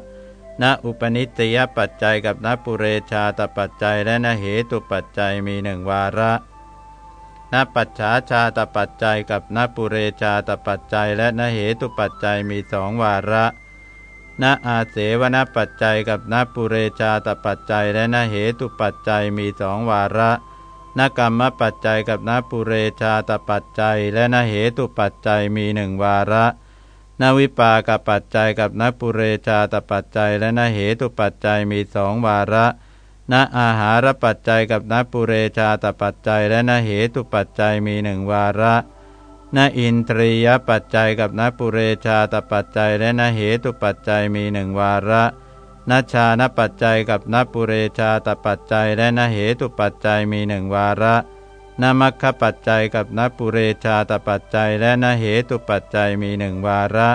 ณอุปนิสยปัจจัยกับนปุเรชาตปัจจัยและนเหตุปัจจัยมีหนึ่งวาระ ณปัจฉาชาตปัจจัยกับนปุเรชาตปัจจัย และนเหตุปัจจัยมีสองวาระณอาเสวนปัจจัยกับนปุเรชาตปัจจัย และนเหตุปัจจัยมีสองวาระนกรรมปัจจัยกับนปุเรชาตปัจจัย และนเหตุปัจจัยมีหนึ่งวาระนวิปากปัจจัยกับนปุเรชาตปัจจัย และนเหตุปัจจัยมีสองวาระ ณอาหารปัจจัยกับนปุเรชาตปัจจัยและนเหตุปัจจัยมีหนึ่งวาระณอินทรียปัจจัยกับนปุเรชาตปัจจัยและนเหตุปัจจัยมีหนึ่งวาระนชานปัจจัยกับนปุเรชาตปัจจัยและนเหตุปัจจัยมีหนึ่งวาระนมัคคปัจจัยกับนปุเรชาตปัจจัยและนเหตุปัจจัยมีหนึ่งวาระ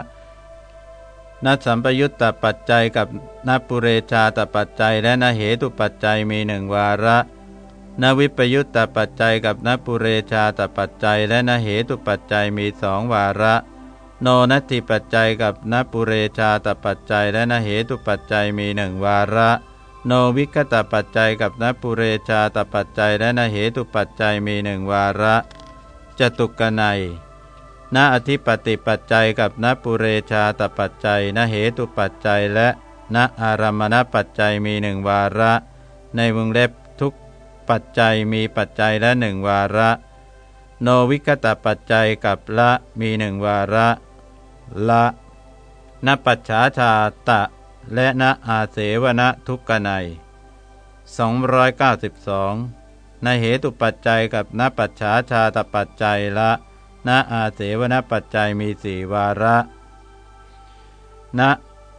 นัสัมปยุตตปัจจัยกับนปุเรชาตปัจจัย และนเหตุปัจจัยมีหนึ่งวาระนวิปยุตตปัจจัยกับนปุเรชาตปัจจัย และนเหตุปัจจัยมีสองวาระ โนนัตถิปัจจัยกับนปุเรชาตปัจจัย และนเหตุปัจจัยมีหนึ่งวาระ โนวิคตปัจจัยกับนปุเรชาตปัจจัย และนเหตุปัจจัยมีหนึ่งวาระจตุกนัย ณอธิปติปัจจัยกับณปุเรชาตปัจจัยณเหตุปัจจัยและณอารามณปัจจัยมีหนึ่งวาระ ในวงเล็บทุกปัจจัยมีปัจจัยละหนึ่งวาระ โนวิกตปัจจัยกับละมีหนึ่งวาระ ละนปัจฉาชาตะ และณอาเสวนทุกกนัย292 ในเหตุปัจจัยกับนปัจฉาชาตปัจจัยละ ณอาเสวนปัจจัยมีสี่วาระณ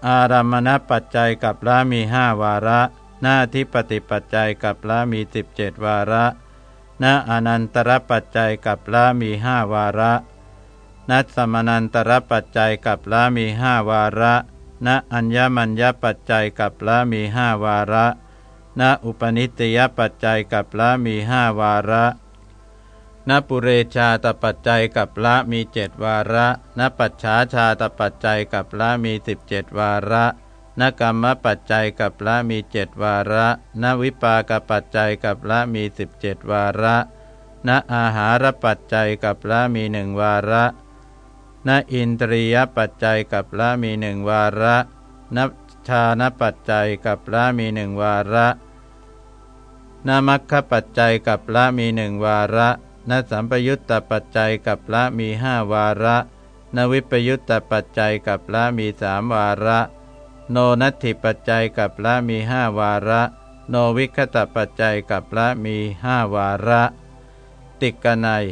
อารามณปัจจัยกับละมีห้าวาระ หน้าทิปติปัจจัยกับละมีสิบเจ็ดวาระณอนันตรปัจจัยกับละมีห้าวาระณสมนันตรปัจจัยกับละมีห้าวาระณอัญญมัญญปัจจัยกับละมีห้าวาระณอุปนิตยปัจจัยกับละมีห้าวาระ นปุเรชาตปัจจัยกับละมีเจ็ดวาระนปัจฉาชาตปัจจัยกับละมีสิบเจ็ดวาระนกรรมปัจจัยกับละมีเจ็ดวาระนวิปากปัจจัยกับละมีสิบเจ็ดวาระนอาหารปัจจัยกับละมีหนึ่งวาระนอินทรียปัจจัยกับละมีหนึ่งวาระนชานปัจจัยกับละมีหนึ่งวาระนมัคคปัจจัยกับละมีหนึ่งวาระ นสัมปยุตตปัจจัยกับละมีห้าวาระ นวิปยุตตปัจจัยกับละมีสามวาระ โนนัตถิปัจจัยกับละมีห้าวาระ โนวิคตปัจจัยกับละมีห้าวาระ ติกนัย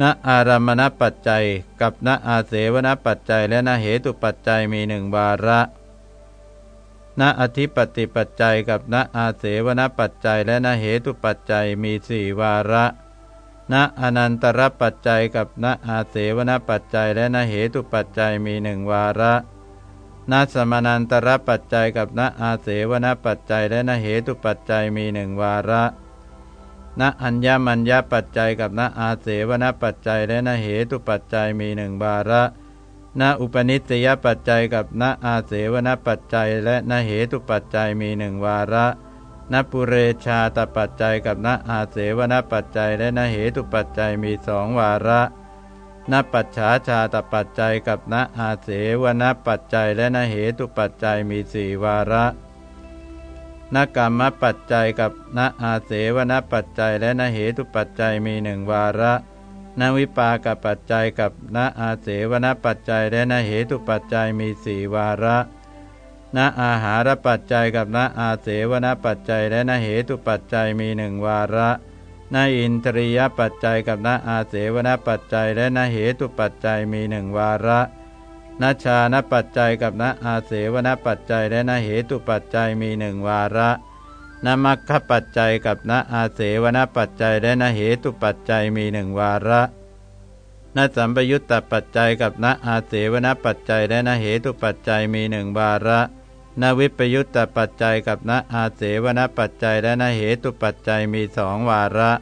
ณอารามณปัจจัย กับณอาเสวนปัจจัย และณเหตุปัจจัยมีหนึ่งวาระณอธิปติปัจจัยกับณอาเสวนปัจจัย และณเหตุปัจจัยมีสี่วาระ ณอนันตรปัจจัยกับณอาเสวนปัจจัยและณเหตุปัจจัยมีหนึ่งวาระณสมานันตรปัจจัยกับณอาเสวนปัจจัยและณเหตุปัจจัยมีหนึ่งวาระณอัญญมัญญปัจจัยกับณอาเสวนปัจจัยและณเหตุปัจจัยมีหนึ่งวาระณอุปนิสยปัจจัยกับณอาเสวนปัจจัยและณเหตุปัจจัยมีหนึ่งวาระ ณปุเรชาตปัจจัยกับณอาเสวนปัจจัยและณเหตุปัจจัยมีสองวาระณปัจฉาชาตปัจจัยกับณอาเสวนปัจจัยและณเหตุปัจจัยมีสี่วาระนกรรมปัจจัยกับณอาเสวนปัจจัยและณเหตุปัจจัยมีหนึ่งวาระนวิปากปัจจัยกับณอาเสวนปัจจัยและณเหตุปัจจัยมีสี่วาระ ณอาหารปัจจัยกับณอาเสวนปัจจัยและณเหตุปัจจัยมีหนึ่งวาระณอินทรียปัจจัยกับณอาเสวนปัจจัยและณเหตุปัจจัยมีหนึ่งวาระนชานปัจจัยกับณอาเสวนปัจจัยและณเหตุปัจจัยมีหนึ่งวาระนมัคคปัจจัยกับณอาเสวนปัจจัยและณเหตุปัจจัยมีหนึ่งวาระนสัมปยุตตปัจจัยกับณอาเสวนปัจจัยและณเหตุปัจจัยมีหนึ่งวาระ นวิปยุตตปัจจัยกับณอาเสวนปัจจัยและณเหตุปัจจัยมีสองวาระ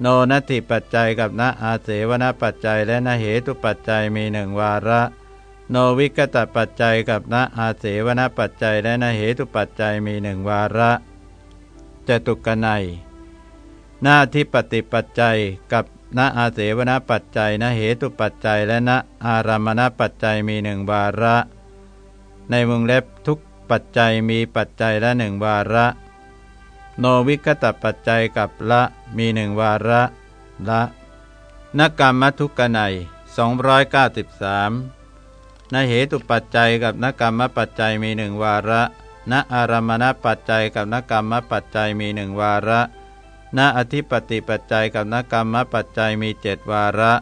โนนัตถิปัจจัยกับณอาเสวนปัจจัยและณเหตุปัจจัยมีหนึ่งวาระ โนวิกตปัจจัยกับณอาเสวนปัจจัยและณเหตุปัจจัยมีหนึ่งวาระจตุกนัยหน้าที่ปฏิปัจจัยกับณอาเสวนปัจจัยณเหตุปัจจัยและณอารามณปัจจัยมีหนึ่งวาระ ในวงเล็บทุก ปัจจัยมีปัจจัยละหนึ่งวาระ โนวิกตปัจจัยกับละมีหนึ่งวาระ ละนกรรมทุกนัย293นเหตุปัจจัยกับนกรรมปัจจัยมีหนึ่งวาระณอารมณปัจจัยกับนกรรมปัจจัยมีหนึ่งวาระณอธิปติปัจจัยกับนกรรมปัจจัยมีเจ็ดวาระ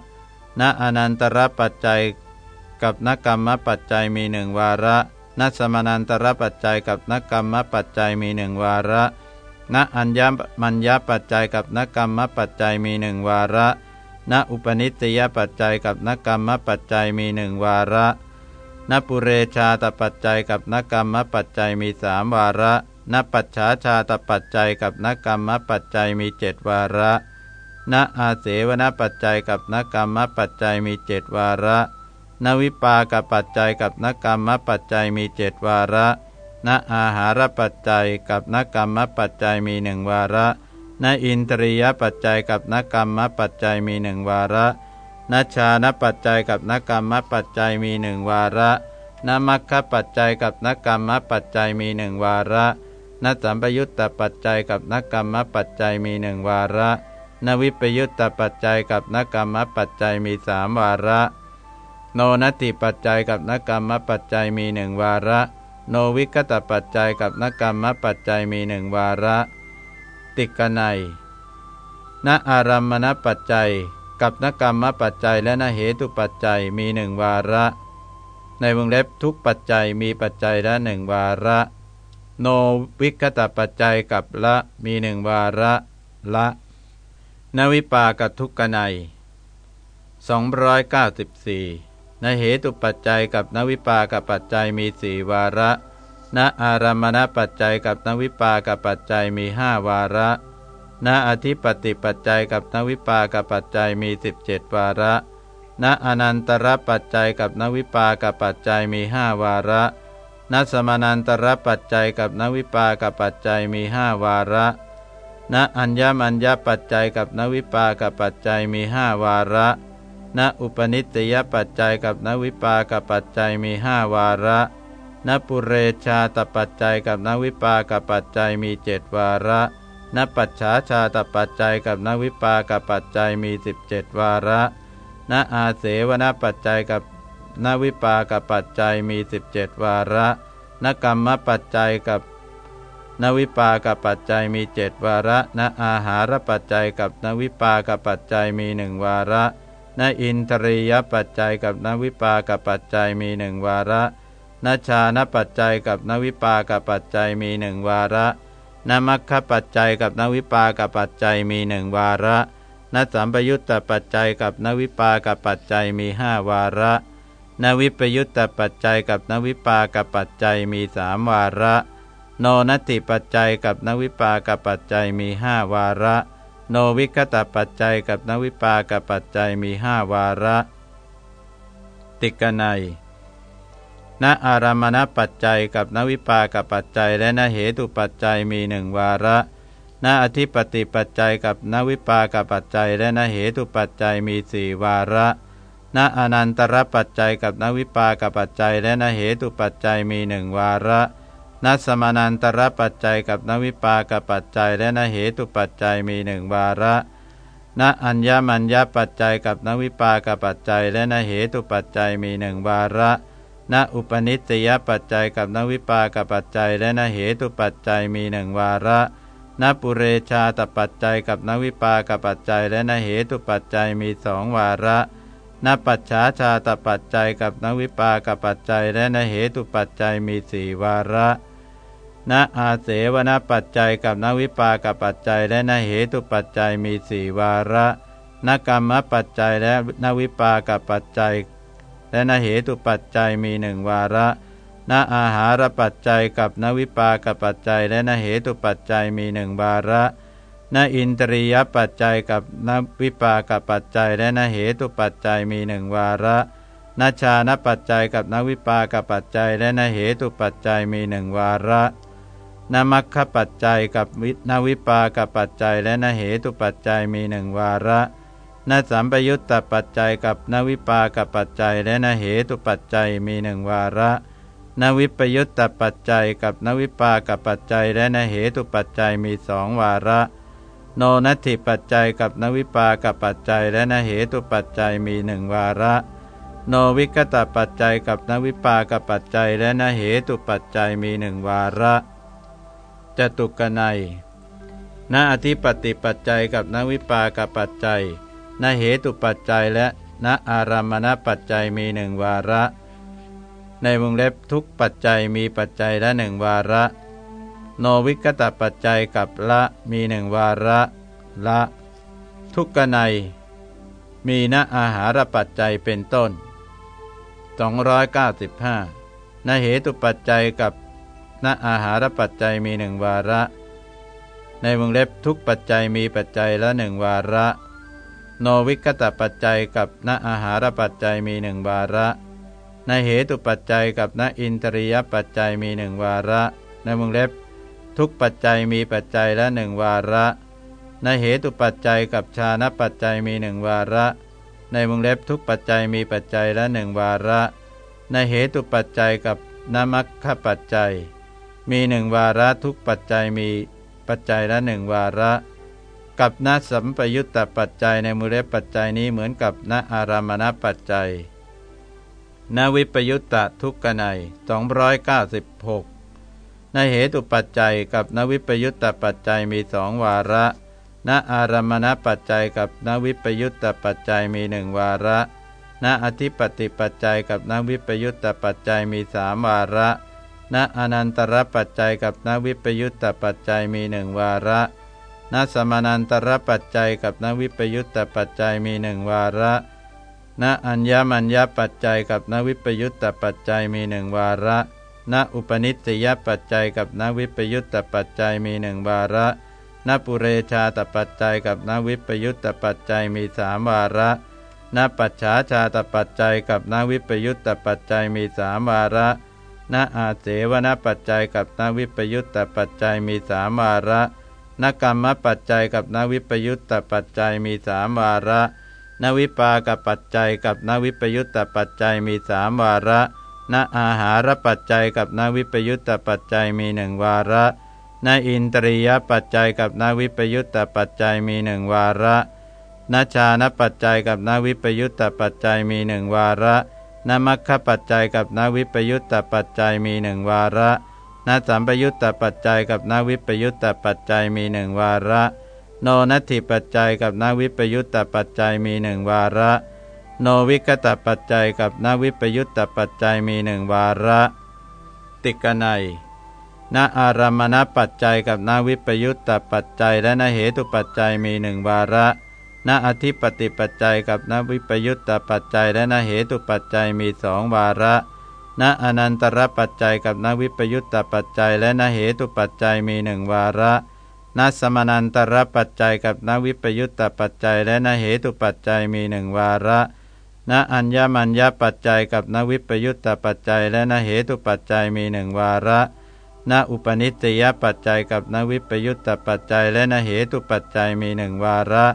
ณอนันตรปัจจัยกับนกรรมปัจจัยมีหนึ่งวาระ ณสมานันตรปัจจัยกับนกรรมปัจจัยมีหนึ่งวาระณอัญญมัญญปัจจัยกับนกรรมปัจจัยมีหนึ่งวาระณอุปนิสยปัจจัยกับนกรรมปัจจัยมีหนึ่งวาระนปุเรชาตปัจจัยกับนกรรมปัจจัยมีสามวาระนปัจฉาชาตปัจจัยกับนกรรมปัจจัยมีเจ็ดวาระนอาเสวนปัจจัยกับนกรรมปัจจัยมีเจ็ดวาระ นวิปากับปัจจัยกับนกรรมปัจจัยมีเจ็ดวาระนอาหารปัจจัยกับนกรรมปัจจัยมีหนึ่งวาระนอินทรียปัจจัยกับนกรรมปัจจัยมีหนึ่งวาระนชานปัจจัยกับนกรรมปัจจัยมีหนึ่งวาระนมัคคปัจจัยกับนกรรมปัจจัยมีหนึ่งวาระนสัมปยุตตปัจจัยกับนกรรมปัจจัยมีหนึ่งวาระนวิปยุตตปัจจัยกับนกรรมปัจจัยมีสามวาระ โนนัตติปัจจัยกับนกรรมปัจจัยมีหนึ่งวาระ โนวิกตปัจจัยกับนกรรมปัจจัยมีหนึ่งวาระ ติกนัยณอารามมณปัจจัย กับนกรรมปัจจัยและนเหตุปัจจัยมีหนึ่งวาระ ในวงเล็บทุกปัจจัยมีปัจจัยละหนึ่งวาระ โนวิคตปัจจัยกับละมีหนึ่งวาระละนวิปากทุกกนัย294 นเหตุปัจจัยกับนวิปากปัจจัยมีสี่วาระณอารามณปัจจัยกับนวิปากปัจจัยมีห้าวาระณอธิปติปัจจัยกับนวิปากปัจจัยมีสิบเจ็ดวาระณอนันตรปัจจัยกับนวิปากปัจจัยมีห้าวาระณสมานันตรปัจจัยกับนวิปากปัจจัยมีห้าวาระณอัญญมัญญปัจจัยกับนวิปากปัจจัยมีห้าวาระ ณอุปนิสยปัจจัยกับนวิปากปัจจัยมีห้าวาระณปุเรชาตปัจจัยกับนวิปากปัจจัยมีเจ็ดวาระนปัจฉาชาตปัจจัยกับนวิปากับปัจจัยมี17วาระนอาเสวนปัจจัยกับนวิปากับปัจจัยมี17วาระนกรรมปัจจัยกับนวิปากับปัจจัยมีเจ็ดวาระนอาหารปัจจัยกับนวิปากับปัจจัยมีหนึ่งวาระ นอินทรียปัจจัยกับนวิปากับปัจจัยมีหนึ่งวาระนชานปัจจัยกับนวิปากับปัจจัยมีหนึ่งวาระนมัคคปัจจัยกับนวิปากับปัจจัยมีหนึ่งวาระนสัมปยุตตปัจจัยกับนวิปากับปัจจัยมีห้าวาระ นวิปยุตตปัจจัยกับนวิปากับปัจจัยมีสามวาระ โนนัตติปัจจัยกับนวิปากับปัจจัยมีห้าวาระ โนวิคตปัจจัยกับนวิปากปัจจัยมีห้าวาระ ติกนัยณอารามณปัจจัยกับนวิปากปัจจัย และนเหตุปัจจัยมีหนึ่งวาระณอธิปติปัจจัยกับนวิปากปัจจัย และนเหตุปัจจัยมีสี่วาระณอนันตรปัจจัยกับนวิปากปัจจัย และนเหตุปัจจัยมีหนึ่งวาระ ณสมานันตรปัจจัยกับนวิปากปัจจัยและนเหตุปัจจัยมีหนึ่งวาระณอัญญมัญญปัจจัยกับนวิปากปัจจัยและนเหตุปัจจัยมีหนึ่งวาระณอุปนิสยปัจจัยกับนวิปากปัจจัยและนเหตุปัจจัยมีหนึ่งวาระณปุเรชาตปัจจัยกับนวิปากปัจจัยและนเหตุปัจจัยมีสองวาระ นปัจฉาชาตปัจจัยกับนวิปากปัจจัยและนเหตุปัจจัยมีสี่วาระณอาเสวนปัจจัยกับนวิปากปัจจัยและนเหตุปัจจัยมีสี่วาระนกรรมปัจจัยและนวิปากปัจจัย และนเหตุปัจจัยมีหนึ่งวาระณอาหารปัจจัยกับนวิปากปัจจัย และนเหตุปัจจัยมีหนึ่งวาระ ณอินตรียปัจจัยกับนวิปากปัจจัย และนเหตุปัจจัยมีหนึ่งวาระนชานปัจจัยกับนวิปากปัจจัย และนเหตุปัจจัยมีหนึ่งวาระนมัคคปัจจัยกับนวิปากปัจจัย และนเหตุปัจจัยมีหนึ่งวาระนสัมปยุตตปัจจัยกับนวิปากปัจจัย และนเหตุปัจจัยมีหนึ่งวาระนวิปยุตตปัจจัยกับนวิปากปัจจัย และนเหตุปัจจัยมีสองวาระ โนนัตถิปัจจัยกับนวิปากับปัจจัย และนเหตุปัจจัยมีหนึ่งวาระ โนวิกตปัจจัยกับนวิปากับปัจจัย และนเหตุปัจจัยมีหนึ่งวาระจตุกนัยณอธิปติปัจจัยกับนวิปากับปัจจัยนเหตุปัจจัยและณอารามณปัจจัยมีหนึ่งวาระ ในวงเล็บทุกปัจจัยมีปัจจัยละหนึ่งวาระ โนวิกตปัจจัยกับละมีหนึ่งวาระ ละ ทุกกนัยมีณอาหารปัจจัยเป็นต้น 295นเหตุปัจจัยกับณอาหารปัจจัยมีหนึ่งวาระ ในวงเล็บทุกปัจจัยมีปัจจัยละหนึ่งวาระ โนวิกตปัจจัยกับณอาหารปัจจัยมีหนึ่งวาระ ในเหตุปัจจัยกับณอินทรียปัจจัยมีหนึ่งวาระ ในวงเล็บ ทุกปัจจัยมีปัจจัยละหนึ่งวาระในเหตุปัจจัยกับชานะปัจจัยมีหนึ่งวาระ ในวงเล็บทุกปัจจัยมีปัจจัยละหนึ่งวาระ ในเหตุปัจจัยกับนมัคคปัจจัย มีหนึ่งวาระทุกปัจจัยมีปัจจัยละหนึ่งวาระ กับณสัมปยุตตปัจจัยในมูเลปัจจัยนี้เหมือนกับณอารามณปัจจัยนวิปยุตตทุกขไน296ในเหตุปัจจัยกับนวิปยุตตปัจจัยมีสองวาระณอารมณปัจจัยกับนวิปยุตตปัจจัยมีหนึ่งวาระณอธิปติปัจจัยกับนวิปยุตตปัจจัยมีสามวาระณอนันตรปัจจัยกับนวิปยุตตปัจจัยมีหนึ่งวาระนสมานันตรปัจจัยกับนวิปยุตตปัจจัยมีหนึ่งวาระณอัญญมัญญปัจจัยกับนวิปยุตตปัจจัยมีหนึ่งวาระ ณอุปนิสยปัจจัยกับนวิปยุตตปัจจัยมีหนึ่งวาระณปุเรชาตปัจจัยกับนวิปยุตตปัจจัยมีสามวาระณปัจฉาชาตปัจจัยกับนวิปยุตตปัจจัยมีสามวาระณอาเสวนปัจจัยกับนวิปยุตตปัจจัยมีสามวาระนกรรมปัจจัยกับนวิปยุตตปัจจัยมีสามวาระนวิปากับปัจจัยกับนวิปยุตตปัจจัยมีสามวาระ นอาหารปัจจัยกับนวิปยุตตปัจจัยมีหนึ่งวาระนอินตรียปัจจัยกับนวิปยุตตปัจจัยมีหนึ่งวาระนชานปัจจัยกับนวิปยุตตปัจจัยมีหนึ่งวาระนมัคคปัจจัยกับนวิปยุตตปัจจัยมีหนึ่งวาระนสัมปยุตตปัจจัยกับนวิปยุตตปัจจัยมีหนึ่งวาระ โนนัตถิปัจจัยกับนวิปยุตตปัจจัยมีหนึ่งวาระ โนวิกตปัจจัยกับนวิปยุตตปัจจัยมีหนึ่งวาระ ติกนัยณอารามณปัจจัยกับนวิปยุตตปัจจัย และนเหตุปัจจัยมีหนึ่งวาระณอธิปติปัจจัยกับนวิปยุตตปัจจัย และนเหตุปัจจัยมีสองวาระณอนันตรปัจจัยกับนวิปยุตตปัจจัย และนเหตุปัจจัยมีหนึ่งวาระณสมนันตรปัจจัยกับนวิปยุตตปัจจัย และนเหตุปัจจัยมีหนึ่งวาระ ณอัญญมัญญปัจจัยกับนวิปยุตตปัจจัย และนเหตุปัจจัยมีหนึ่งวาระณอุปนิสติยปัจจัยกับนวิปยุตตปัจจัย และนเหตุปัจจัยมีหนึ่งวาระ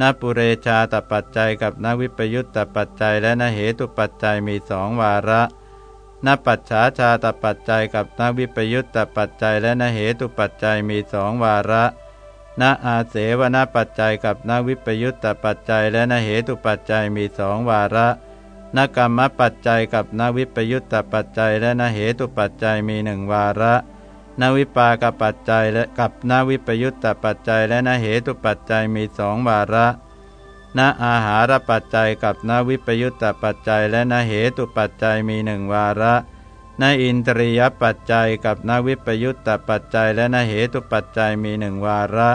ณปุเรชาตปัจจัยกับนวิปยุตตปัจจัย และนเหตุปัจจัยมีสองวาระณปัจฉาชาตปัจจัยกับนวิปยุตตปัจจัย และนเหตุปัจจัยมีสองวาระ ณอาเสวนปัจจัยกับนวิปยุตตปัจจัยและนเหตุปัจจัยมีสองวาระนกรรมปัจจัยกับนวิปยุตตปัจจัยและนเหตุปัจจัยมีหนึ่งวาระนวิปากปัจจัยและกับนวิปยุตตปัจจัยและนเหตุปัจจัยมีสองวาระนอาหารปัจจัยกับนวิปยุตตปัจจัยและนเหตุปัจจัยมีหนึ่งวาระ นอินทรียปัจจัยกับนวิปยุตตปัจจัยและนเหตุปัจจัยมีหนึ่งวาระ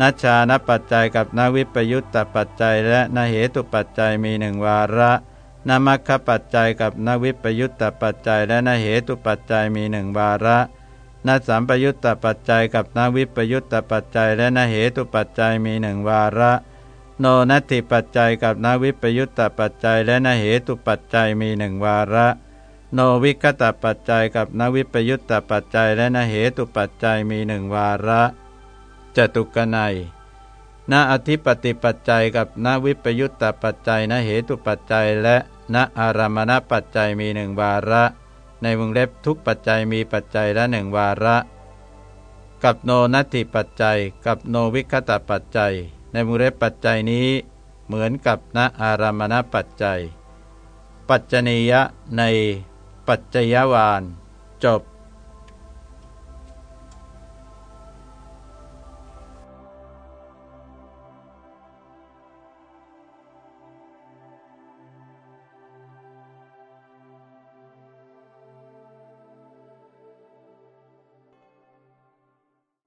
นัชานปัจจัยกับนวิปยุตตปัจจัยและนเหตุปัจจัยมีหนึ่งวาระนมัคคปัจจัยกับนวิปยุตตปัจจัยและนเหตุปัจจัยมีหนึ่งวาระนสัมปยุตตปัจจัยกับนวิปยุตตปัจจัยและนเหตุปัจจัยมีหนึ่งวาระ โนนัตถิปัจจัยกับนวิปยุตตปัจจัยและนเหตุปัจจัยมีหนึ่งวาระ โนวิกตปัจจัยกับนวิปยุตตปัจจัยและนเหตุปัจจัยมีหนึ่งวาระจตุกนัยณอธิปติปัจจัยกับณวิปยุตตปัจจัยณเหตุปัจจัยและณอารามณปัจจัยมีหนึ่งวาระ ในวงเล็บทุกปัจจัยมีปัจจัยละหนึ่งวาระ กับโนนัตถิปัจจัย กับโนวิคตปัจจัย ในวงเล็บปัจจัยนี้ เหมือนกับณอารามณปัจจัย ปัจจนียะใน ปัจจยวาน จบ